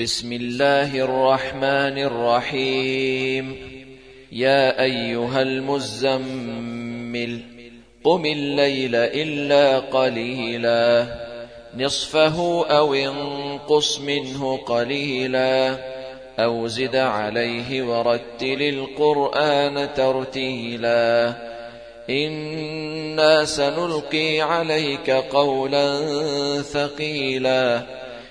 بسم الله الرحمن الرحيم. يا أيها المزمل قم الليل إلا قليلا. نصفه أو انقص منه قليلا. أو زد عليه ورتل القرآن ترتيلا. إنا سنلقي عليك قولا ثقيلا.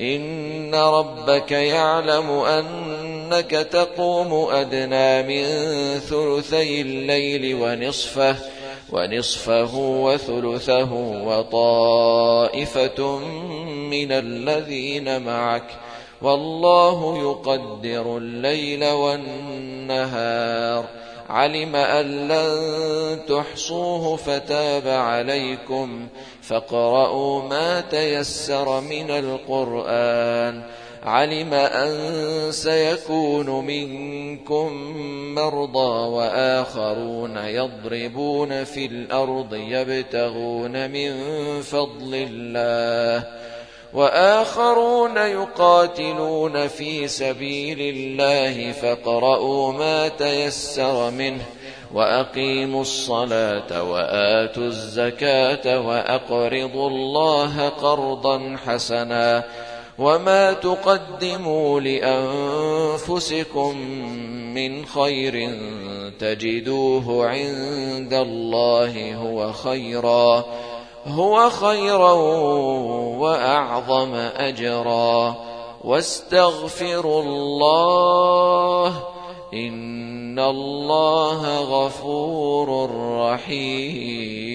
إن ربك يعلم أنك تقوم أدنى من ثلثي الليل ونصفه ونصفه وثلثه وطائفة من الذين معك. والله يقدر الليل والنهار. علم أن لن تحصوه فتاب عليكم فاقرؤوا ما تيسر من القرآن. علم أن سيكون منكم مرضى وآخرون يضربون في الأرض يبتغون من فضل الله. وآخرون يقاتلون في سبيل الله فاقرؤوا ما تيسر منه وأقيموا الصلاة وآتوا الزكاة وأقرضوا الله قرضا حسنا وما تقدموا لأنفسكم من خير تجدوه عند الله هو خيرا هو خيرا وأعظم أجرا. واستغفروا الله إن الله غفور رحيم.